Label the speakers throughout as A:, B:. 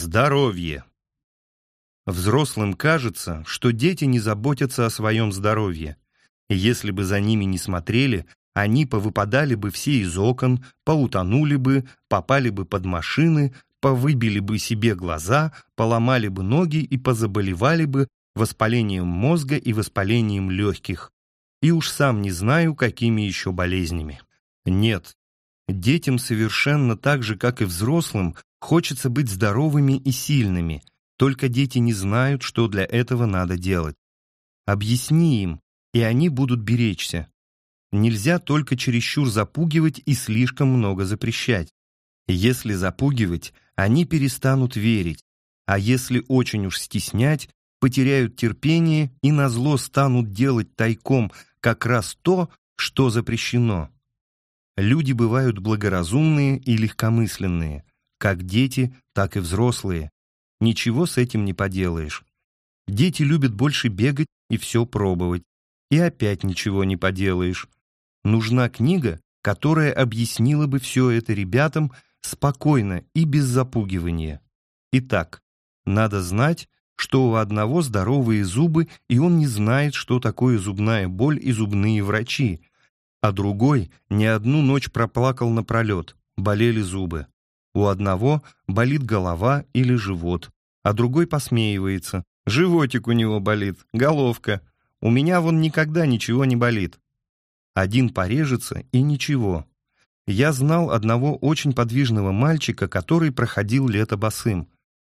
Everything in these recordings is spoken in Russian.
A: Здоровье. Взрослым кажется, что дети не заботятся о своем здоровье. И если бы за ними не смотрели, они повыпадали бы все из окон, поутонули бы, попали бы под машины, повыбили бы себе глаза, поломали бы ноги и позаболевали бы воспалением мозга и воспалением легких. И уж сам не знаю, какими еще болезнями. Нет, детям совершенно так же, как и взрослым, Хочется быть здоровыми и сильными, только дети не знают, что для этого надо делать. Объясни им, и они будут беречься. Нельзя только чересчур запугивать и слишком много запрещать. Если запугивать, они перестанут верить, а если очень уж стеснять, потеряют терпение и назло станут делать тайком как раз то, что запрещено. Люди бывают благоразумные и легкомысленные, как дети, так и взрослые. Ничего с этим не поделаешь. Дети любят больше бегать и все пробовать. И опять ничего не поделаешь. Нужна книга, которая объяснила бы все это ребятам спокойно и без запугивания. Итак, надо знать, что у одного здоровые зубы, и он не знает, что такое зубная боль и зубные врачи, а другой не одну ночь проплакал напролет, болели зубы. У одного болит голова или живот, а другой посмеивается. Животик у него болит, головка. У меня вон никогда ничего не болит. Один порежется и ничего. Я знал одного очень подвижного мальчика, который проходил лето босым.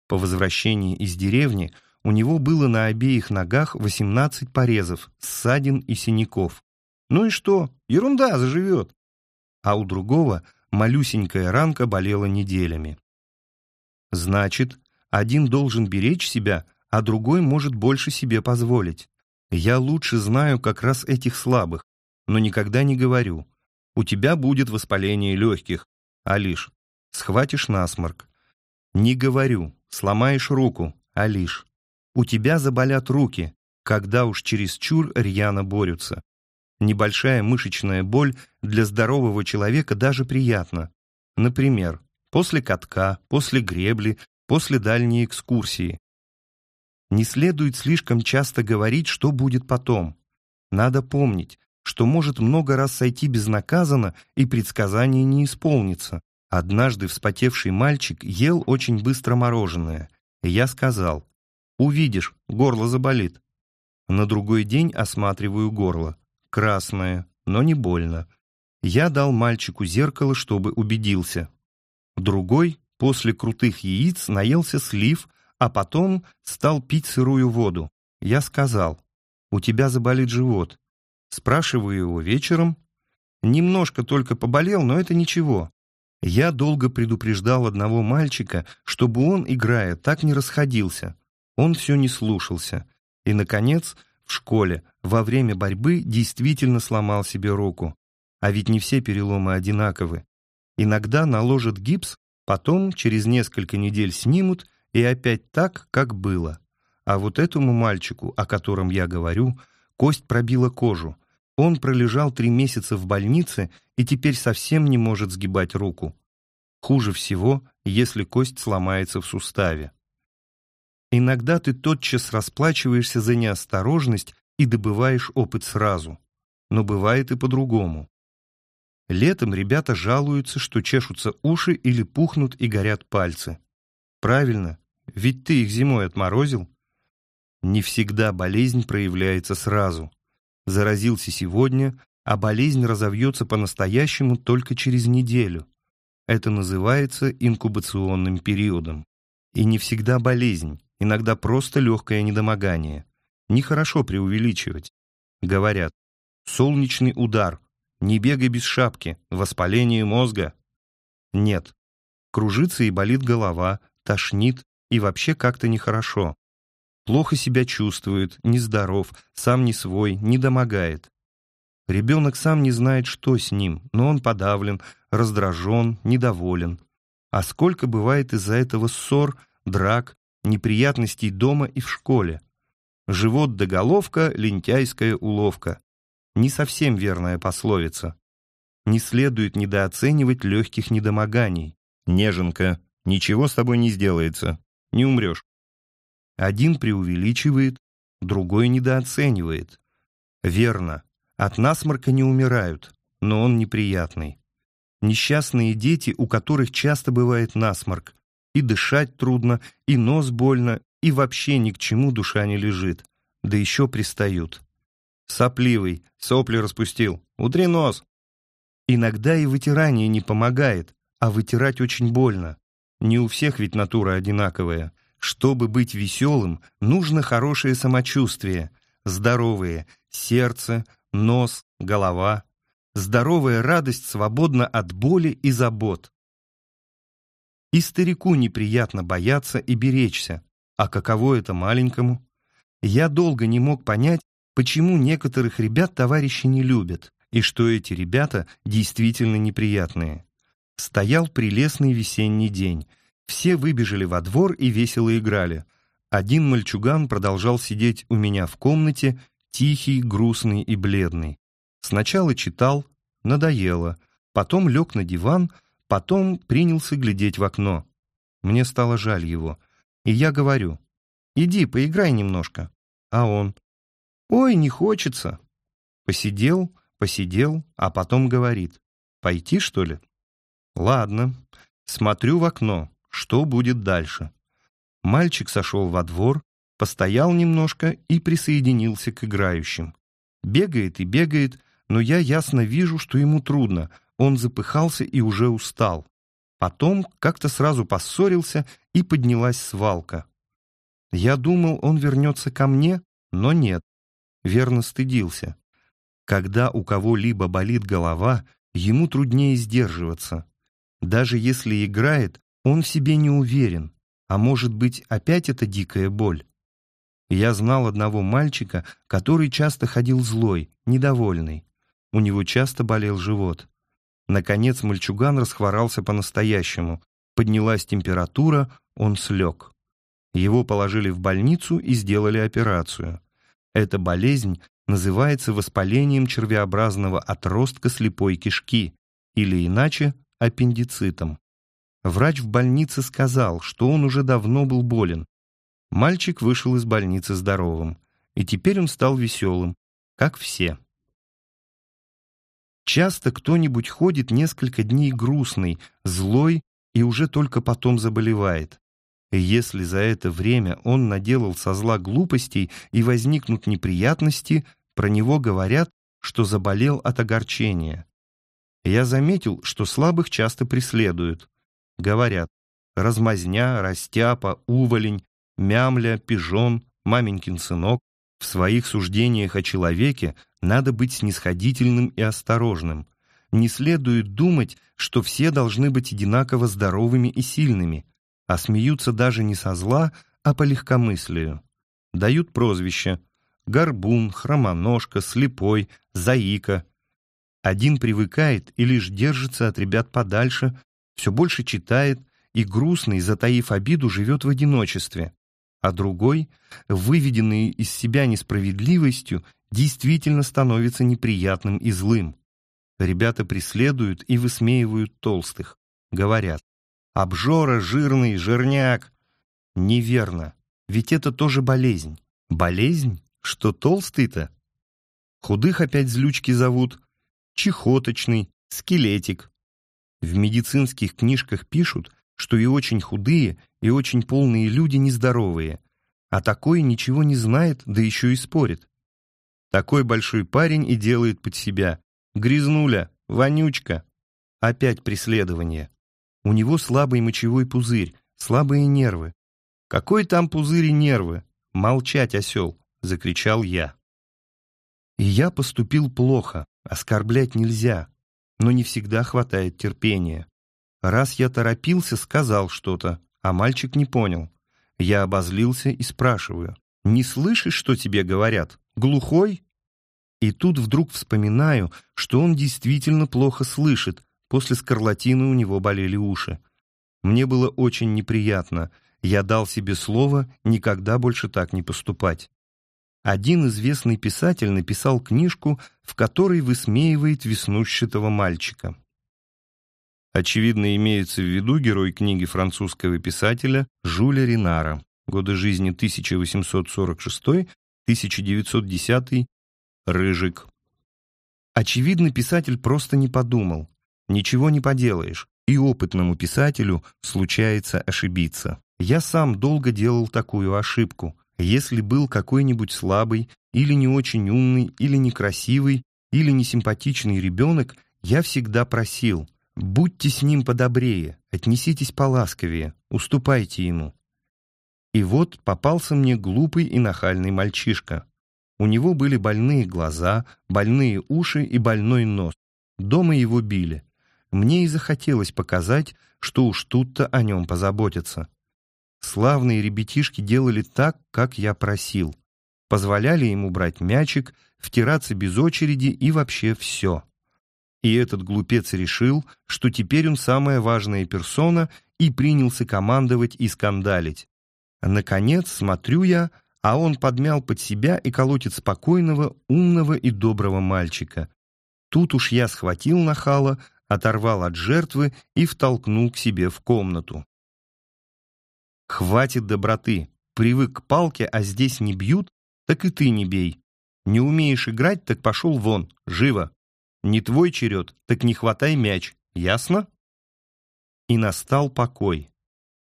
A: По возвращении из деревни у него было на обеих ногах 18 порезов, ссадин и синяков. Ну и что? Ерунда, заживет. А у другого малюсенькая ранка болела неделями. Значит, один должен беречь себя, а другой может больше себе позволить. Я лучше знаю как раз этих слабых, но никогда не говорю. У тебя будет воспаление легких, а лишь схватишь насморк. Не говорю, сломаешь руку, а лишь у тебя заболят руки, когда уж чересчур рьяно борются. Небольшая мышечная боль для здорового человека даже приятна. Например, после катка, после гребли, после дальней экскурсии. Не следует слишком часто говорить, что будет потом. Надо помнить, что может много раз сойти безнаказанно и предсказание не исполнится. Однажды вспотевший мальчик ел очень быстро мороженое. Я сказал, «Увидишь, горло заболит». На другой день осматриваю горло красное, но не больно. Я дал мальчику зеркало, чтобы убедился. Другой после крутых яиц наелся слив, а потом стал пить сырую воду. Я сказал, «У тебя заболит живот». Спрашиваю его вечером. Немножко только поболел, но это ничего. Я долго предупреждал одного мальчика, чтобы он, играя, так не расходился. Он все не слушался. И, наконец, в школе во время борьбы действительно сломал себе руку. А ведь не все переломы одинаковы. Иногда наложат гипс, потом через несколько недель снимут, и опять так, как было. А вот этому мальчику, о котором я говорю, кость пробила кожу. Он пролежал три месяца в больнице и теперь совсем не может сгибать руку. Хуже всего, если кость сломается в суставе. Иногда ты тотчас расплачиваешься за неосторожность и добываешь опыт сразу. Но бывает и по-другому. Летом ребята жалуются, что чешутся уши или пухнут и горят пальцы. Правильно, ведь ты их зимой отморозил. Не всегда болезнь проявляется сразу. Заразился сегодня, а болезнь разовьется по-настоящему только через неделю. Это называется инкубационным периодом. И не всегда болезнь, иногда просто легкое недомогание. Нехорошо преувеличивать. Говорят, солнечный удар, не бегай без шапки, воспаление мозга. Нет, кружится и болит голова, тошнит и вообще как-то нехорошо. Плохо себя чувствует, нездоров, сам не свой, не домогает. Ребенок сам не знает, что с ним, но он подавлен, раздражен, недоволен. А сколько бывает из-за этого ссор, драк, неприятностей дома и в школе. Живот да головка — лентяйская уловка. Не совсем верная пословица. Не следует недооценивать легких недомоганий. Неженка, ничего с тобой не сделается. не умрешь. Один преувеличивает, другой недооценивает. Верно, от насморка не умирают, но он неприятный. Несчастные дети, у которых часто бывает насморк. И дышать трудно, и нос больно, и вообще ни к чему душа не лежит. Да еще пристают. Сопливый, сопли распустил. Утри нос. Иногда и вытирание не помогает, а вытирать очень больно. Не у всех ведь натура одинаковая. Чтобы быть веселым, нужно хорошее самочувствие, здоровое сердце, нос, голова. Здоровая радость свободна от боли и забот. И старику неприятно бояться и беречься. А каково это маленькому? Я долго не мог понять, почему некоторых ребят товарищи не любят, и что эти ребята действительно неприятные. Стоял прелестный весенний день. Все выбежали во двор и весело играли. Один мальчуган продолжал сидеть у меня в комнате, тихий, грустный и бледный. Сначала читал, надоело, потом лег на диван, потом принялся глядеть в окно. Мне стало жаль его. И я говорю, иди, поиграй немножко. А он, ой, не хочется. Посидел, посидел, а потом говорит, пойти, что ли? Ладно, смотрю в окно, что будет дальше. Мальчик сошел во двор, постоял немножко и присоединился к играющим. Бегает и бегает, но я ясно вижу, что ему трудно, он запыхался и уже устал. Потом как-то сразу поссорился, и поднялась свалка. Я думал, он вернется ко мне, но нет. Верно стыдился. Когда у кого-либо болит голова, ему труднее сдерживаться. Даже если играет, он в себе не уверен, а может быть опять это дикая боль. Я знал одного мальчика, который часто ходил злой, недовольный. У него часто болел живот. Наконец мальчуган расхворался по-настоящему. Поднялась температура, он слег. Его положили в больницу и сделали операцию. Эта болезнь называется воспалением червеобразного отростка слепой кишки, или иначе аппендицитом. Врач в больнице сказал, что он уже давно был болен. Мальчик вышел из больницы здоровым, и теперь он стал веселым, как все. Часто кто-нибудь ходит несколько дней грустный, злой и уже только потом заболевает. И если за это время он наделал со зла глупостей и возникнут неприятности, про него говорят, что заболел от огорчения. Я заметил, что слабых часто преследуют. Говорят, размазня, растяпа, уволень, мямля, пижон, маменькин сынок. В своих суждениях о человеке надо быть снисходительным и осторожным. Не следует думать, что все должны быть одинаково здоровыми и сильными, а смеются даже не со зла, а по легкомыслию. Дают прозвища «горбун», «хромоножка», «слепой», «заика», один привыкает и лишь держится от ребят подальше, все больше читает и грустный, затаив обиду, живет в одиночестве. А другой, выведенный из себя несправедливостью, действительно становится неприятным и злым. Ребята преследуют и высмеивают толстых. Говорят, обжора, жирный, жирняк. Неверно, ведь это тоже болезнь. Болезнь? Что толстый-то? Худых опять злючки зовут, чехоточный, скелетик. В медицинских книжках пишут, что и очень худые, и очень полные люди нездоровые, а такой ничего не знает, да еще и спорит. Такой большой парень и делает под себя. Грязнуля, вонючка. Опять преследование. У него слабый мочевой пузырь, слабые нервы. «Какой там пузырь и нервы? Молчать, осел!» — закричал я. И я поступил плохо, оскорблять нельзя, но не всегда хватает терпения. Раз я торопился, сказал что-то, а мальчик не понял. Я обозлился и спрашиваю, «Не слышишь, что тебе говорят? Глухой?» И тут вдруг вспоминаю, что он действительно плохо слышит, после скарлатины у него болели уши. Мне было очень неприятно, я дал себе слово никогда больше так не поступать. Один известный писатель написал книжку, в которой высмеивает веснущатого мальчика. Очевидно, имеется в виду герой книги французского писателя Жюля Ренара, годы жизни 1846-1910, «Рыжик». Очевидно, писатель просто не подумал. Ничего не поделаешь, и опытному писателю случается ошибиться. Я сам долго делал такую ошибку. Если был какой-нибудь слабый, или не очень умный, или некрасивый, или несимпатичный ребенок, я всегда просил – Будьте с ним подобрее, отнеситесь поласковее, уступайте ему. И вот попался мне глупый и нахальный мальчишка. У него были больные глаза, больные уши и больной нос. Дома его били. Мне и захотелось показать, что уж тут-то о нем позаботятся. Славные ребятишки делали так, как я просил. Позволяли ему брать мячик, втираться без очереди и вообще все. И этот глупец решил, что теперь он самая важная персона и принялся командовать и скандалить. Наконец, смотрю я, а он подмял под себя и колотит спокойного, умного и доброго мальчика. Тут уж я схватил нахала, оторвал от жертвы и втолкнул к себе в комнату. «Хватит доброты. Привык к палке, а здесь не бьют, так и ты не бей. Не умеешь играть, так пошел вон, живо!» Не твой черед, так не хватай мяч, ясно?» И настал покой.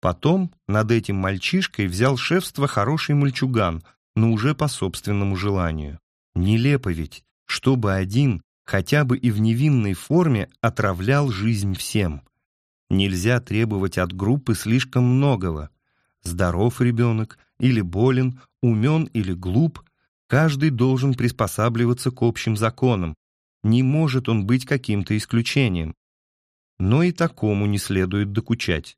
A: Потом над этим мальчишкой взял шефство хороший мальчуган, но уже по собственному желанию. Нелепо ведь, чтобы один, хотя бы и в невинной форме, отравлял жизнь всем. Нельзя требовать от группы слишком многого. Здоров ребенок или болен, умен или глуп, каждый должен приспосабливаться к общим законам, не может он быть каким-то исключением. Но и такому не следует докучать.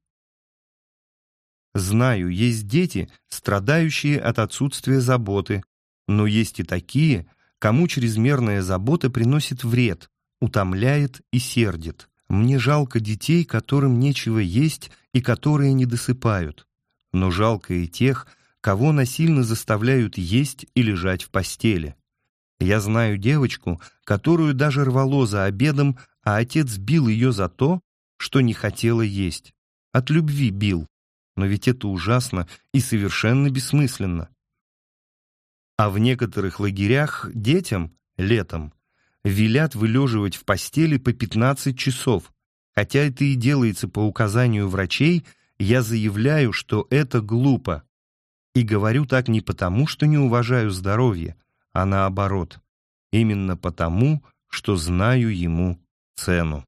A: Знаю, есть дети, страдающие от отсутствия заботы, но есть и такие, кому чрезмерная забота приносит вред, утомляет и сердит. Мне жалко детей, которым нечего есть и которые не досыпают. Но жалко и тех, кого насильно заставляют есть и лежать в постели. Я знаю девочку, которую даже рвало за обедом, а отец бил ее за то, что не хотела есть. От любви бил. Но ведь это ужасно и совершенно бессмысленно. А в некоторых лагерях детям, летом, велят вылеживать в постели по 15 часов. Хотя это и делается по указанию врачей, я заявляю, что это глупо. И говорю так не потому, что не уважаю здоровье, а наоборот, именно потому, что знаю ему цену.